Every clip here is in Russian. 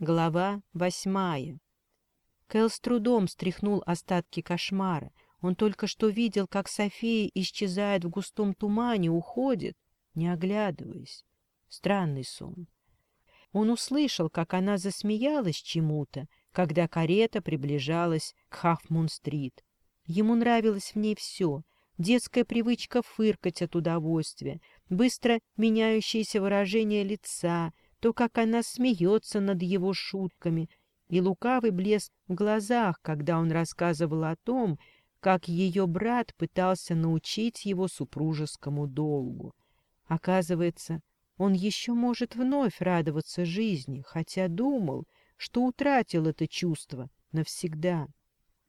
Глава восьмая. Кэл с трудом стряхнул остатки кошмара. Он только что видел, как София исчезает в густом тумане, уходит, не оглядываясь. Странный сон. Он услышал, как она засмеялась чему-то, когда карета приближалась к Хафмун-стрит. Ему нравилось в ней все — детская привычка фыркать от удовольствия, быстро меняющееся выражение лица — то, как она смеется над его шутками, и лукавый блеск в глазах, когда он рассказывал о том, как ее брат пытался научить его супружескому долгу. Оказывается, он еще может вновь радоваться жизни, хотя думал, что утратил это чувство навсегда.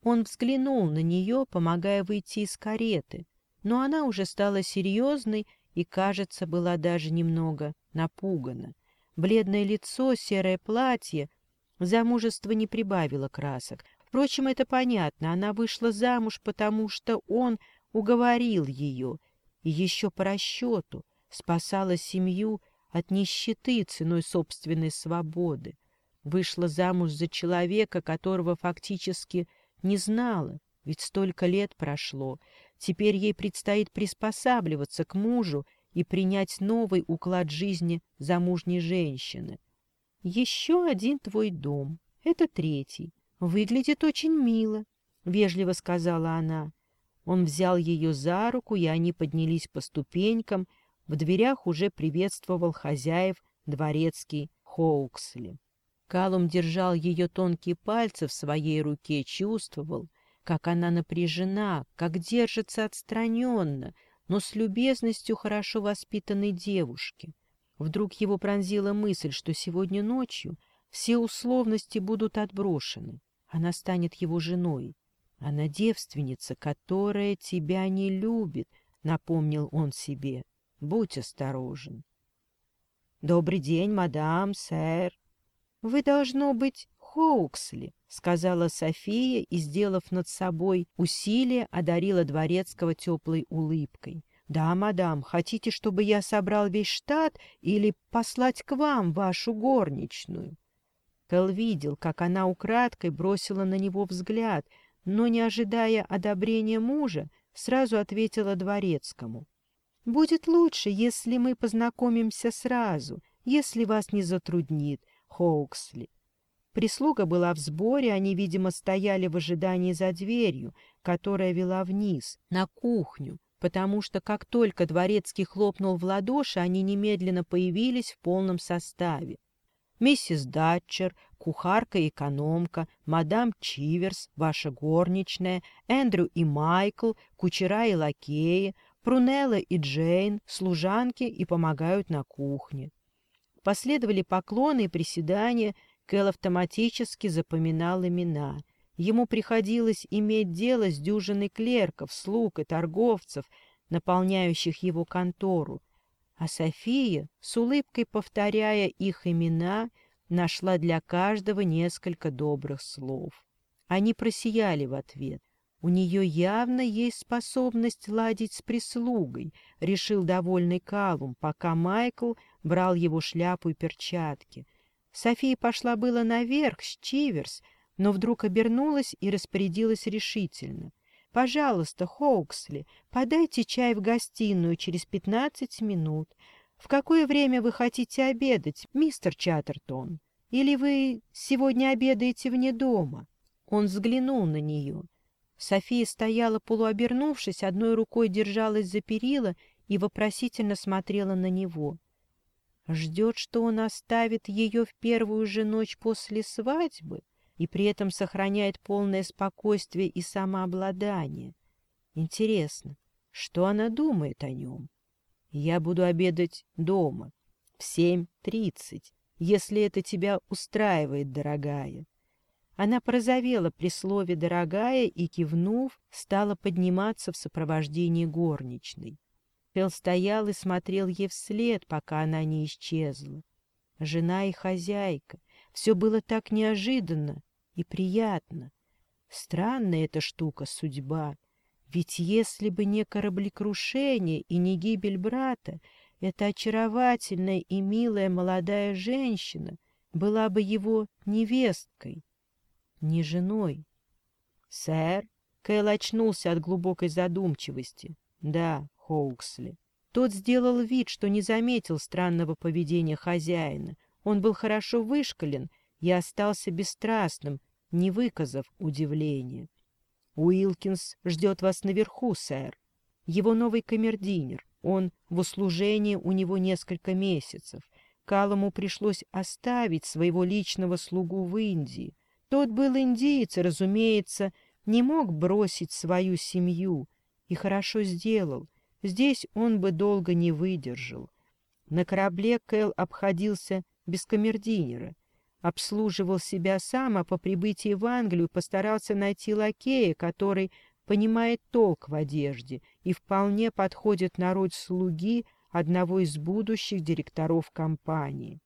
Он взглянул на нее, помогая выйти из кареты, но она уже стала серьезной и, кажется, была даже немного напугана. Бледное лицо, серое платье. Замужество не прибавило красок. Впрочем, это понятно. Она вышла замуж, потому что он уговорил ее. И еще по расчету спасала семью от нищеты ценой собственной свободы. Вышла замуж за человека, которого фактически не знала, ведь столько лет прошло. Теперь ей предстоит приспосабливаться к мужу и принять новый уклад жизни замужней женщины. «Еще один твой дом. Это третий. Выглядит очень мило», — вежливо сказала она. Он взял ее за руку, и они поднялись по ступенькам. В дверях уже приветствовал хозяев дворецкий Хоуксли. Калум держал ее тонкие пальцы в своей руке, чувствовал, как она напряжена, как держится отстраненно — но с любезностью хорошо воспитанной девушки. Вдруг его пронзила мысль, что сегодня ночью все условности будут отброшены. Она станет его женой. Она девственница, которая тебя не любит, — напомнил он себе. Будь осторожен. — Добрый день, мадам, сэр. — Вы, должно быть, Хоуксли. — сказала София и, сделав над собой усилие, одарила Дворецкого теплой улыбкой. — Да, мадам, хотите, чтобы я собрал весь штат или послать к вам вашу горничную? Кэл видел, как она украдкой бросила на него взгляд, но, не ожидая одобрения мужа, сразу ответила Дворецкому. — Будет лучше, если мы познакомимся сразу, если вас не затруднит, Хоуксли. Прислуга была в сборе, они, видимо, стояли в ожидании за дверью, которая вела вниз, на кухню, потому что как только дворецкий хлопнул в ладоши, они немедленно появились в полном составе. Миссис Датчер, кухарка и экономка, мадам Чиверс, ваша горничная, Эндрю и Майкл, кучера и лакеи, Прунелла и Джейн, служанки и помогают на кухне. Последовали поклоны и приседания – Кэл автоматически запоминал имена. Ему приходилось иметь дело с дюжиной клерков, слуг и торговцев, наполняющих его контору. А София, с улыбкой повторяя их имена, нашла для каждого несколько добрых слов. Они просияли в ответ. «У нее явно есть способность ладить с прислугой», — решил довольный Калум, пока Майкл брал его шляпу и перчатки — София пошла было наверх, с Чиверс, но вдруг обернулась и распорядилась решительно. «Пожалуйста, Хоуксли, подайте чай в гостиную через пятнадцать минут. В какое время вы хотите обедать, мистер Чаттертон? Или вы сегодня обедаете вне дома?» Он взглянул на нее. София стояла полуобернувшись, одной рукой держалась за перила и вопросительно смотрела на него ждет, что он оставит ее в первую же ночь после свадьбы и при этом сохраняет полное спокойствие и самообладание. Интересно, что она думает о нем? Я буду обедать дома в семь тридцать, если это тебя устраивает, дорогая. Она прозовела при слове «дорогая» и, кивнув, стала подниматься в сопровождении горничной. Фел стоял и смотрел ей вслед, пока она не исчезла. Жена и хозяйка. Все было так неожиданно и приятно. Странная эта штука — судьба. Ведь если бы не кораблекрушение и не гибель брата, эта очаровательная и милая молодая женщина была бы его невесткой, не женой. — Сэр? Кэл очнулся от глубокой задумчивости. — Да, Хоуксли. Тот сделал вид, что не заметил странного поведения хозяина. Он был хорошо вышкален и остался бесстрастным, не выказав удивления. «Уилкинс ждет вас наверху, сэр. Его новый камердинер. Он в услужении у него несколько месяцев. Калому пришлось оставить своего личного слугу в Индии. Тот был индиец, разумеется, не мог бросить свою семью. И хорошо сделал — Здесь он бы долго не выдержал. На корабле Кэл обходился без камердинера, обслуживал себя сам, а по прибытии в Англию постарался найти лакея, который понимает толк в одежде и вполне подходит на роль слуги одного из будущих директоров компании.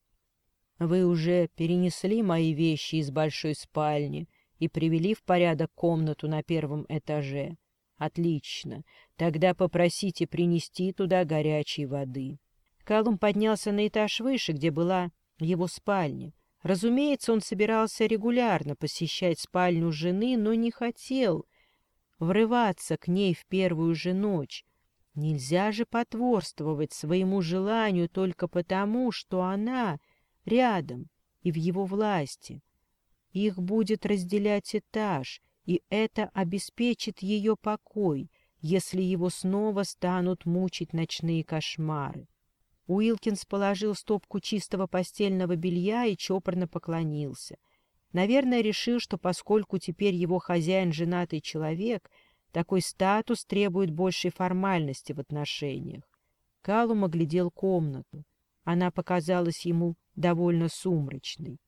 «Вы уже перенесли мои вещи из большой спальни и привели в порядок комнату на первом этаже», Отлично. Тогда попросите принести туда горячей воды. Калум поднялся на этаж выше, где была его спальня. Разумеется, он собирался регулярно посещать спальню жены, но не хотел врываться к ней в первую же ночь. Нельзя же потворствовать своему желанию только потому, что она рядом и в его власти. Их будет разделять этаж — и это обеспечит ее покой, если его снова станут мучить ночные кошмары. Уилкинс положил стопку чистого постельного белья и чопорно поклонился. Наверное, решил, что поскольку теперь его хозяин женатый человек, такой статус требует большей формальности в отношениях. Калум оглядел комнату. Она показалась ему довольно сумрачной.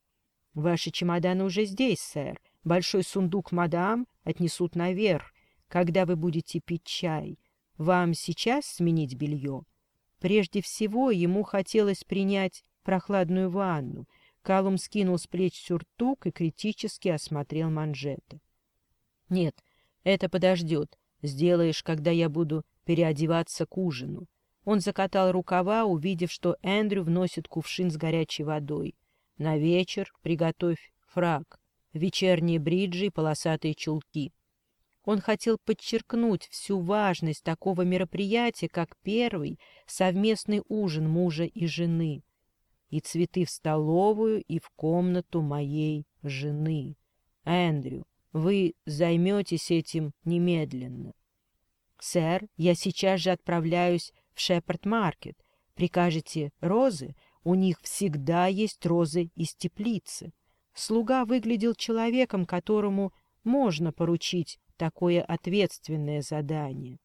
«Ваши чемоданы уже здесь, сэр», Большой сундук, мадам, отнесут наверх, когда вы будете пить чай. Вам сейчас сменить белье? Прежде всего ему хотелось принять прохладную ванну. Калум скинул с плеч сюртук и критически осмотрел манжеты. — Нет, это подождет. Сделаешь, когда я буду переодеваться к ужину. Он закатал рукава, увидев, что Эндрю вносит кувшин с горячей водой. — На вечер приготовь фраг вечерние бриджи и полосатые чулки. Он хотел подчеркнуть всю важность такого мероприятия, как первый совместный ужин мужа и жены. И цветы в столовую, и в комнату моей жены. Эндрю, вы займетесь этим немедленно. Сэр, я сейчас же отправляюсь в Шепард-маркет. Прикажете розы? У них всегда есть розы из теплицы слуга выглядел человеком, которому можно поручить такое ответственное задание.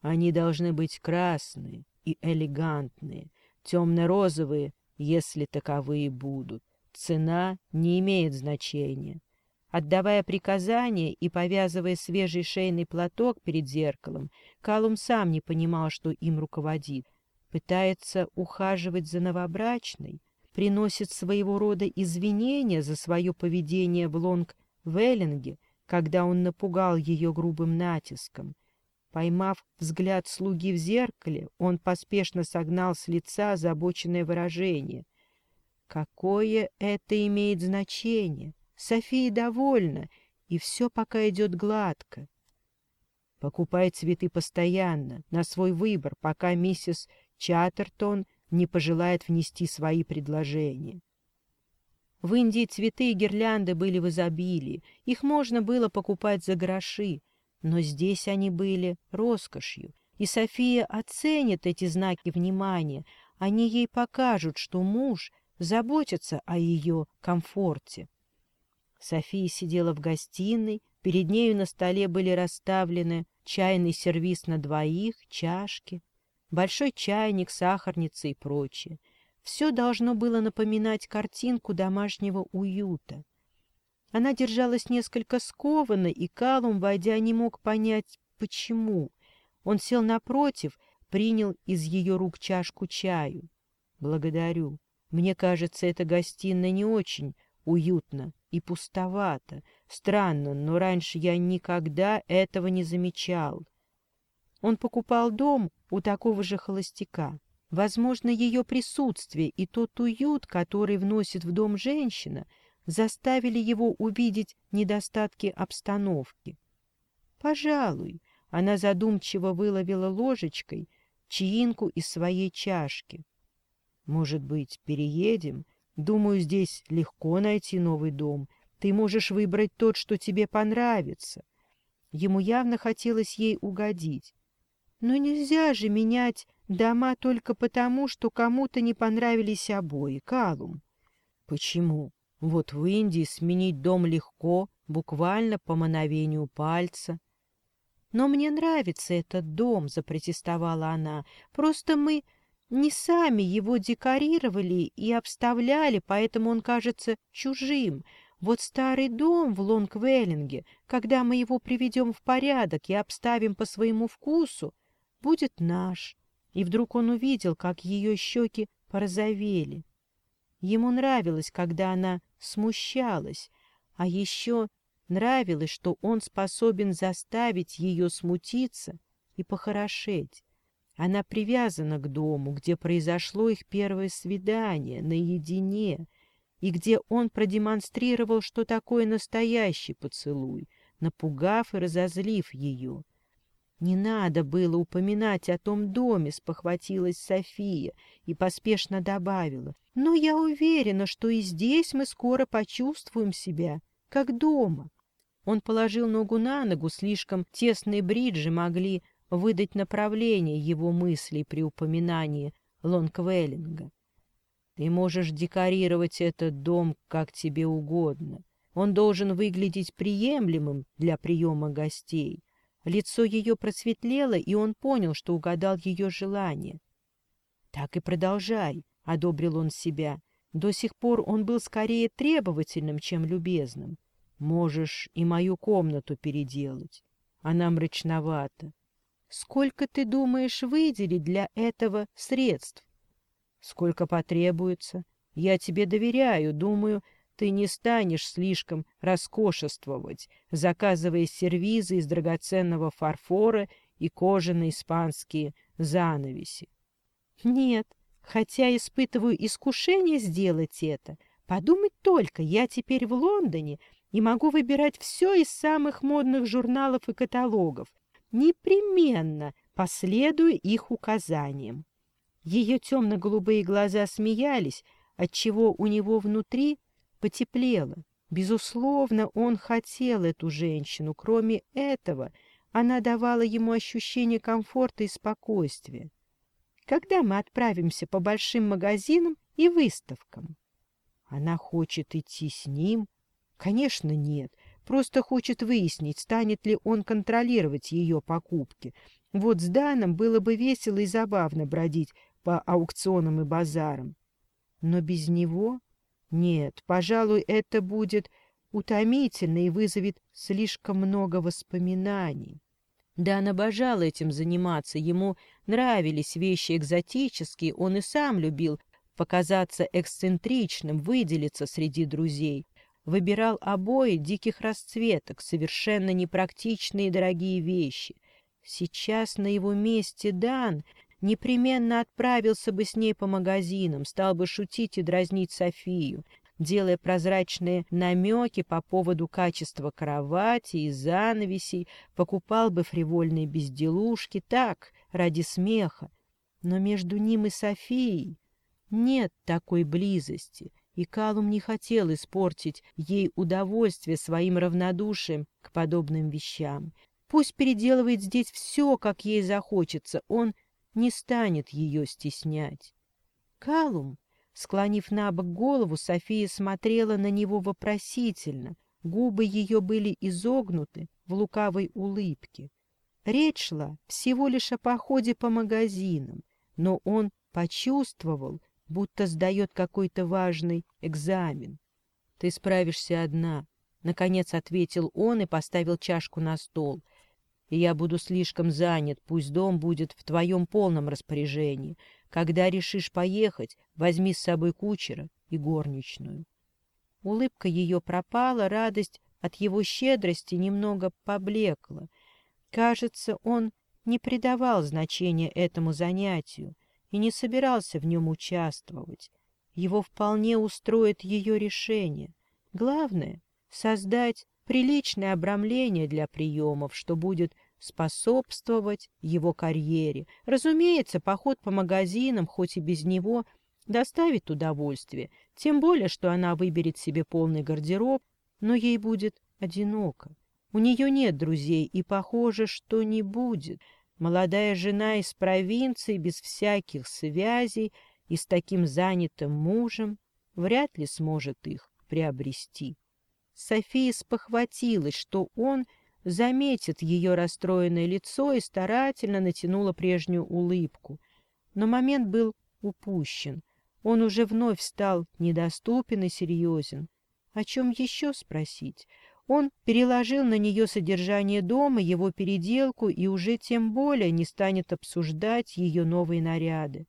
Они должны быть красные и элегантные, темно-розовые, если таковые будут. Цена не имеет значения. Отдавая приказания и повязывая свежий шейный платок перед зеркалом, Калум сам не понимал, что им руководит. Пытается ухаживать за новобрачной — приносит своего рода извинения за свое поведение в Лонг-Веллинге, когда он напугал ее грубым натиском. Поймав взгляд слуги в зеркале, он поспешно согнал с лица озабоченное выражение. Какое это имеет значение? София довольна, и все пока идет гладко. Покупай цветы постоянно, на свой выбор, пока миссис Чаттертон — не пожелает внести свои предложения. В Индии цветы и гирлянды были в изобилии, их можно было покупать за гроши, но здесь они были роскошью, и София оценит эти знаки внимания, они ей покажут, что муж заботится о ее комфорте. София сидела в гостиной, перед нею на столе были расставлены чайный сервиз на двоих, чашки, большой чайник, сахарница и прочее. Все должно было напоминать картинку домашнего уюта. Она держалась несколько скованно, и Калум, войдя, не мог понять, почему. Он сел напротив, принял из ее рук чашку чаю. «Благодарю. Мне кажется, эта гостиная не очень уютна и пустовата. Странно, но раньше я никогда этого не замечал». Он покупал дом у такого же холостяка. Возможно, ее присутствие и тот уют, который вносит в дом женщина, заставили его увидеть недостатки обстановки. «Пожалуй», — она задумчиво выловила ложечкой чаинку из своей чашки. «Может быть, переедем? Думаю, здесь легко найти новый дом. Ты можешь выбрать тот, что тебе понравится». Ему явно хотелось ей угодить. Но нельзя же менять дома только потому, что кому-то не понравились обои, Калум. Почему? Вот в Индии сменить дом легко, буквально по мановению пальца. Но мне нравится этот дом, запротестовала она. Просто мы не сами его декорировали и обставляли, поэтому он кажется чужим. Вот старый дом в Лонгвеллинге, когда мы его приведем в порядок и обставим по своему вкусу, будет наш. И вдруг он увидел, как ее щеки порозовели. Ему нравилось, когда она смущалась, а еще нравилось, что он способен заставить ее смутиться и похорошеть. Она привязана к дому, где произошло их первое свидание, наедине, и где он продемонстрировал, что такое настоящий поцелуй, напугав и разозлив ее. «Не надо было упоминать о том доме», — спохватилась София и поспешно добавила. «Но я уверена, что и здесь мы скоро почувствуем себя, как дома». Он положил ногу на ногу, слишком тесные бриджи могли выдать направление его мыслей при упоминании Лонгвеллинга. «Ты можешь декорировать этот дом как тебе угодно. Он должен выглядеть приемлемым для приема гостей» Лицо ее просветлело, и он понял, что угадал ее желание. «Так и продолжай», — одобрил он себя. До сих пор он был скорее требовательным, чем любезным. «Можешь и мою комнату переделать. Она мрачновата». «Сколько, ты думаешь, выделить для этого средств?» «Сколько потребуется. Я тебе доверяю. Думаю, ты не станешь слишком роскошествовать, заказывая сервизы из драгоценного фарфора и кожаные испанские занавеси. Нет, хотя испытываю искушение сделать это. Подумать только, я теперь в Лондоне и могу выбирать все из самых модных журналов и каталогов, непременно последую их указаниям. Ее темно-голубые глаза смеялись, отчего у него внутри потеплело. Безусловно, он хотел эту женщину. Кроме этого, она давала ему ощущение комфорта и спокойствия. Когда мы отправимся по большим магазинам и выставкам? Она хочет идти с ним? Конечно, нет. Просто хочет выяснить, станет ли он контролировать ее покупки. Вот с Даном было бы весело и забавно бродить по аукционам и базарам. Но без него нет, пожалуй, это будет утомительно и вызовет слишком много воспоминаний. Дан обожал этим заниматься, ему нравились вещи экзотические, он и сам любил показаться эксцентричным, выделиться среди друзей. Выбирал обои диких расцветок, совершенно непрактичные дорогие вещи. Сейчас на его месте Дан непременно отправился бы с ней по магазинам, стал бы шутить и дразнить Софию, делая прозрачные намеки по поводу качества кровати и занавесей, покупал бы фривольные безделушки, так, ради смеха. Но между ним и Софией нет такой близости, и Калум не хотел испортить ей удовольствие своим равнодушием к подобным вещам. Пусть переделывает здесь все, как ей захочется, он не станет ее стеснять. Калум, склонив на бок голову, София смотрела на него вопросительно, губы ее были изогнуты в лукавой улыбке. Речь шла всего лишь о походе по магазинам, но он почувствовал, будто сдает какой-то важный экзамен. «Ты справишься одна», — наконец ответил он и поставил чашку на стол и я буду слишком занят, пусть дом будет в твоем полном распоряжении. Когда решишь поехать, возьми с собой кучера и горничную». Улыбка ее пропала, радость от его щедрости немного поблекла. Кажется, он не придавал значения этому занятию и не собирался в нем участвовать. Его вполне устроит ее решение. Главное — создать приличное обрамление для приемов, что будет способствовать его карьере. Разумеется, поход по магазинам, хоть и без него, доставит удовольствие, тем более, что она выберет себе полный гардероб, но ей будет одиноко. У нее нет друзей, и похоже, что не будет. Молодая жена из провинции, без всяких связей и с таким занятым мужем, вряд ли сможет их приобрести. София спохватилась, что он заметит ее расстроенное лицо и старательно натянула прежнюю улыбку. Но момент был упущен. Он уже вновь стал недоступен и серьезен. О чем еще спросить? Он переложил на нее содержание дома, его переделку и уже тем более не станет обсуждать ее новые наряды.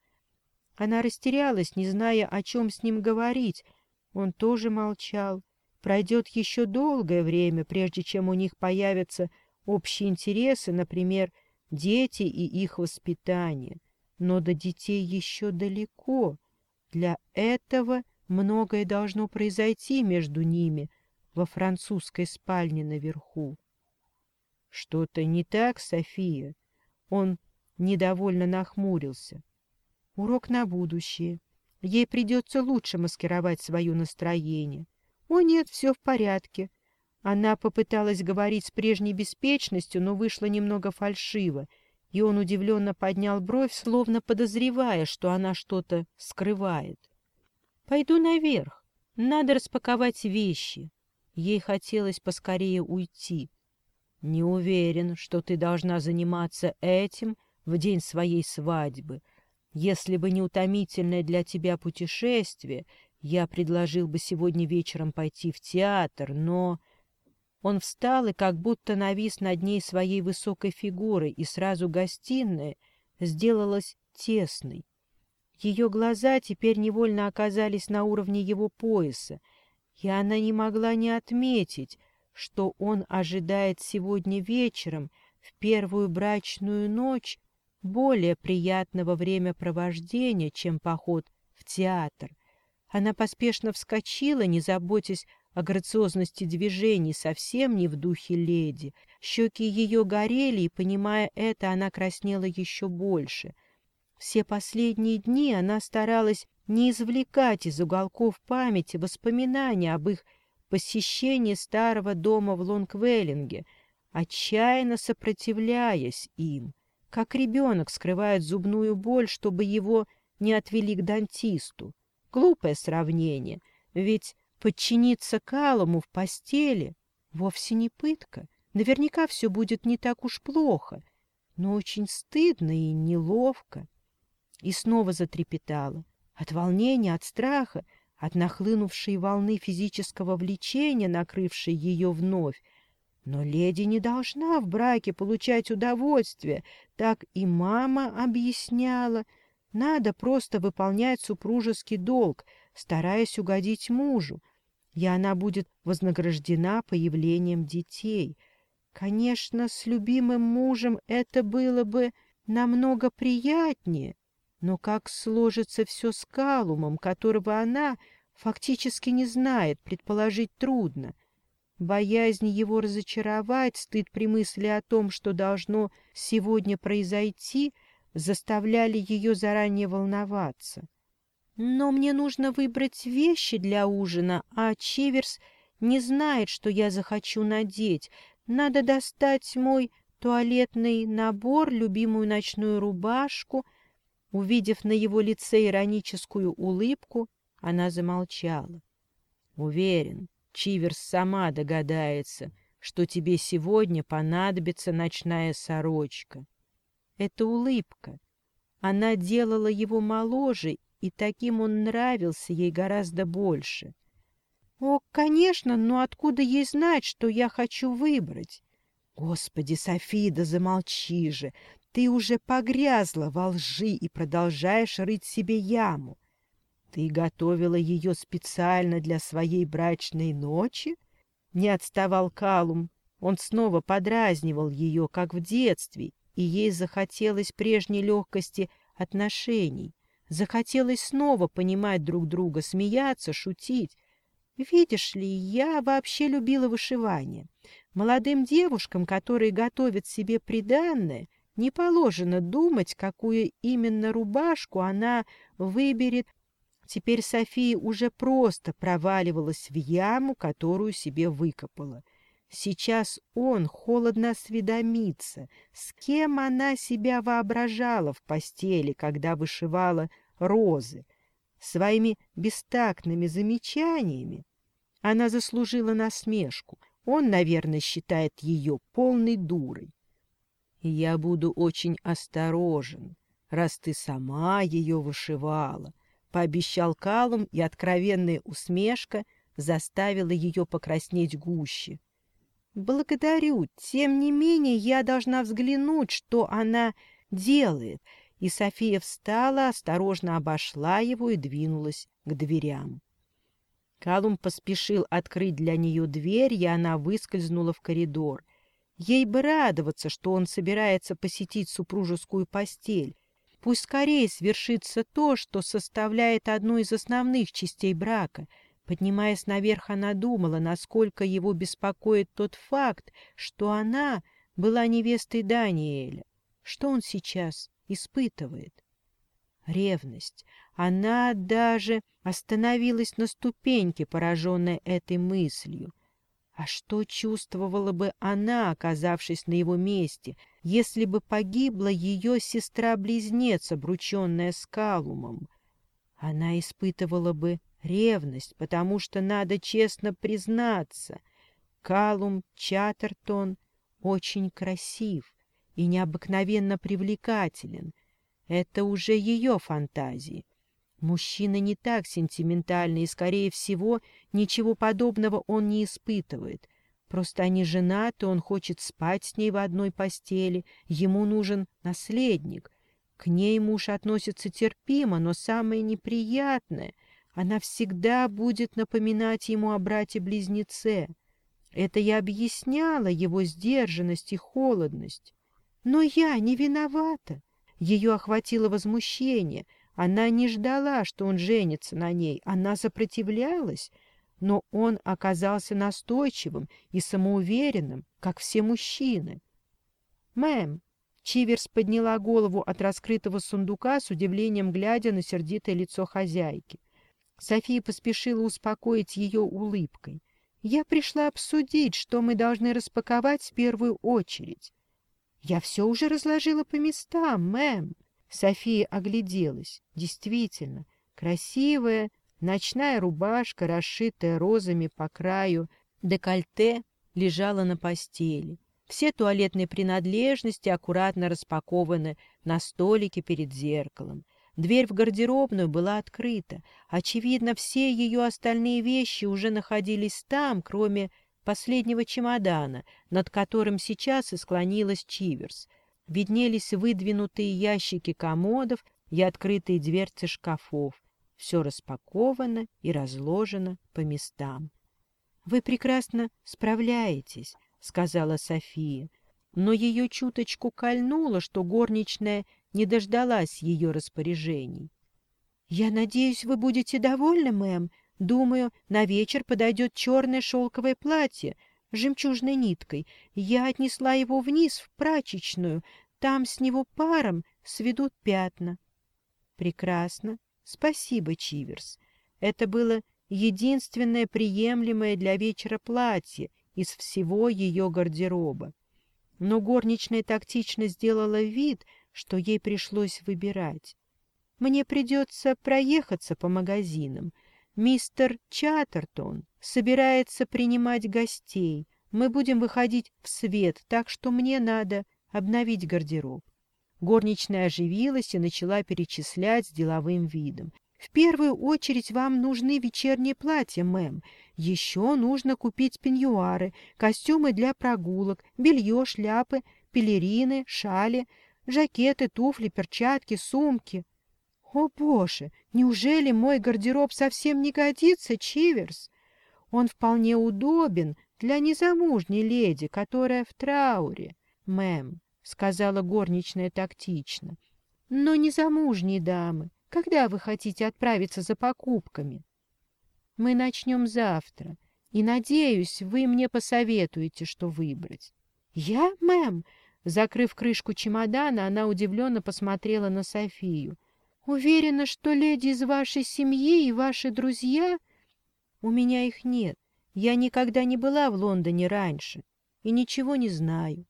Она растерялась, не зная, о чем с ним говорить. Он тоже молчал. Пройдет еще долгое время, прежде чем у них появятся общие интересы, например, дети и их воспитание. Но до детей еще далеко. Для этого многое должно произойти между ними во французской спальне наверху. «Что-то не так, София?» Он недовольно нахмурился. «Урок на будущее. Ей придется лучше маскировать свое настроение. «О нет, все в порядке». Она попыталась говорить с прежней беспечностью, но вышла немного фальшиво, и он удивленно поднял бровь, словно подозревая, что она что-то скрывает. «Пойду наверх. Надо распаковать вещи». Ей хотелось поскорее уйти. «Не уверен, что ты должна заниматься этим в день своей свадьбы», если бы не утомительное для тебя путешествие, я предложил бы сегодня вечером пойти в театр, но... Он встал и как будто навис над ней своей высокой фигурой, и сразу гостиная сделалась тесной. Ее глаза теперь невольно оказались на уровне его пояса, и она не могла не отметить, что он ожидает сегодня вечером, в первую брачную ночь, более приятного времяпровождения, чем поход в театр. Она поспешно вскочила, не заботясь о грациозности движений, совсем не в духе леди. Щеки ее горели, и, понимая это, она краснела еще больше. Все последние дни она старалась не извлекать из уголков памяти воспоминания об их посещении старого дома в Лонгвеллинге, отчаянно сопротивляясь им, как ребенок скрывает зубную боль, чтобы его не отвели к дантисту. Глупое сравнение, ведь подчиниться Калому в постели вовсе не пытка. Наверняка все будет не так уж плохо, но очень стыдно и неловко. И снова затрепетала. От волнения, от страха, от нахлынувшей волны физического влечения, накрывшей ее вновь. Но леди не должна в браке получать удовольствие, так и мама объясняла — надо просто выполнять супружеский долг, стараясь угодить мужу, и она будет вознаграждена появлением детей. Конечно, с любимым мужем это было бы намного приятнее, но как сложится все с Калумом, которого она фактически не знает, предположить трудно. Боязнь его разочаровать, стыд при мысли о том, что должно сегодня произойти — заставляли ее заранее волноваться. «Но мне нужно выбрать вещи для ужина, а Чиверс не знает, что я захочу надеть. Надо достать мой туалетный набор, любимую ночную рубашку». Увидев на его лице ироническую улыбку, она замолчала. «Уверен, Чиверс сама догадается, что тебе сегодня понадобится ночная сорочка». Это улыбка. Она делала его моложе, и таким он нравился ей гораздо больше. «О, конечно, но откуда ей знать, что я хочу выбрать?» «Господи, Софида, замолчи же! Ты уже погрязла во лжи и продолжаешь рыть себе яму. Ты готовила ее специально для своей брачной ночи?» Не отставал Калум. Он снова подразнивал ее, как в детстве, и ей захотелось прежней легкости отношений, захотелось снова понимать друг друга, смеяться, шутить. Видишь ли, я вообще любила вышивание. Молодым девушкам, которые готовят себе приданное, не положено думать, какую именно рубашку она выберет. Теперь София уже просто проваливалась в яму, которую себе выкопала. Сейчас он холодно осведомится, с кем она себя воображала в постели, когда вышивала розы. Своими бестактными замечаниями она заслужила насмешку. Он, наверное, считает ее полной дурой. «Я буду очень осторожен, раз ты сама ее вышивала», — пообещал Калум, и откровенная усмешка заставила ее покраснеть гуще. «Благодарю. Тем не менее, я должна взглянуть, что она делает». И София встала, осторожно обошла его и двинулась к дверям. Калум поспешил открыть для нее дверь, и она выскользнула в коридор. Ей бы радоваться, что он собирается посетить супружескую постель. Пусть скорее свершится то, что составляет одну из основных частей брака — Поднимаясь наверх, она думала, насколько его беспокоит тот факт, что она была невестой Даниэля. Что он сейчас испытывает? Ревность. Она даже остановилась на ступеньке, пораженная этой мыслью. А что чувствовала бы она, оказавшись на его месте, если бы погибла ее сестра-близнец, обрученная скалумом? Она испытывала бы Ревность, потому что надо честно признаться, Калум Чаттертон очень красив и необыкновенно привлекателен. Это уже ее фантазии. Мужчина не так сентиментальный, и, скорее всего, ничего подобного он не испытывает. Просто они женаты, он хочет спать с ней в одной постели, ему нужен наследник. К ней муж относится терпимо, но самое неприятное она всегда будет напоминать ему о брате-близнеце. Это я объясняла его сдержанность и холодность. Но я не виновата. Ее охватило возмущение. Она не ждала, что он женится на ней. Она сопротивлялась. Но он оказался настойчивым и самоуверенным, как все мужчины. «Мэм», Чиверс подняла голову от раскрытого сундука с удивлением глядя на сердитое лицо хозяйки. София поспешила успокоить ее улыбкой. «Я пришла обсудить, что мы должны распаковать в первую очередь». «Я все уже разложила по местам, мэм». София огляделась. Действительно, красивая ночная рубашка, расшитая розами по краю, декольте лежала на постели. Все туалетные принадлежности аккуратно распакованы на столике перед зеркалом. Дверь в гардеробную была открыта. Очевидно, все ее остальные вещи уже находились там, кроме последнего чемодана, над которым сейчас и склонилась Чиверс. Виднелись выдвинутые ящики комодов и открытые дверцы шкафов. Все распаковано и разложено по местам. — Вы прекрасно справляетесь, — сказала София. Но ее чуточку кольнуло, что горничная не дождалась ее распоряжений. «Я надеюсь, вы будете довольны, мэм. Думаю, на вечер подойдет черное шелковое платье с жемчужной ниткой. Я отнесла его вниз, в прачечную. Там с него паром сведут пятна». «Прекрасно. Спасибо, Чиверс. Это было единственное приемлемое для вечера платье из всего ее гардероба. Но горничная тактично сделала вид, что ей пришлось выбирать. «Мне придется проехаться по магазинам. Мистер Чаттертон собирается принимать гостей. Мы будем выходить в свет, так что мне надо обновить гардероб». Горничная оживилась и начала перечислять с деловым видом. «В первую очередь вам нужны вечерние платья, мэм. Еще нужно купить пеньюары, костюмы для прогулок, белье, шляпы, пелерины, шали. Жакеты, туфли, перчатки, сумки. О боже, неужели мой гардероб совсем не годится, Чиверс? Он вполне удобен для незамужней леди, которая в трауре, мэм, — сказала горничная тактично. Но незамужние дамы, когда вы хотите отправиться за покупками? Мы начнем завтра, и, надеюсь, вы мне посоветуете, что выбрать. Я, мэм, Закрыв крышку чемодана, она удивленно посмотрела на Софию. «Уверена, что леди из вашей семьи и ваши друзья...» «У меня их нет. Я никогда не была в Лондоне раньше и ничего не знаю».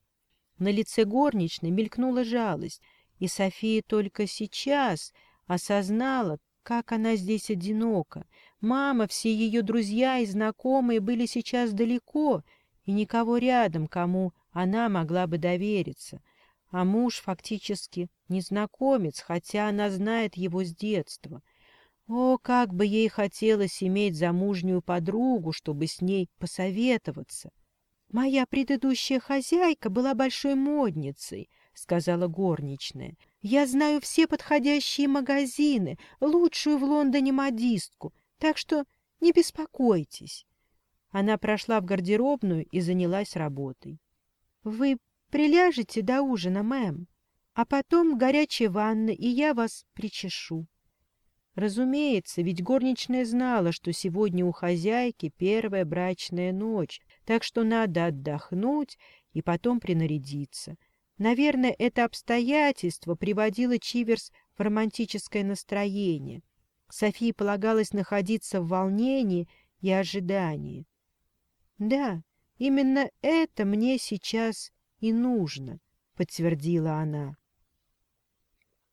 На лице горничной мелькнула жалость, и София только сейчас осознала, как она здесь одинока. Мама, все ее друзья и знакомые были сейчас далеко, и никого рядом, кому она могла бы довериться, а муж фактически незнакомец, хотя она знает его с детства. О, как бы ей хотелось иметь замужнюю подругу, чтобы с ней посоветоваться. «Моя предыдущая хозяйка была большой модницей», — сказала горничная. «Я знаю все подходящие магазины, лучшую в Лондоне модистку, так что не беспокойтесь». Она прошла в гардеробную и занялась работой. Вы приляжете до ужина, мэм, а потом горячая ванна, и я вас причешу. Разумеется, ведь горничная знала, что сегодня у хозяйки первая брачная ночь, так что надо отдохнуть и потом принарядиться. Наверное, это обстоятельство приводило Чиверс в романтическое настроение. Софии полагалось находиться в волнении и ожидании. — Да, Именно это мне сейчас и нужно, подтвердила она.